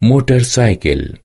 motorcycle.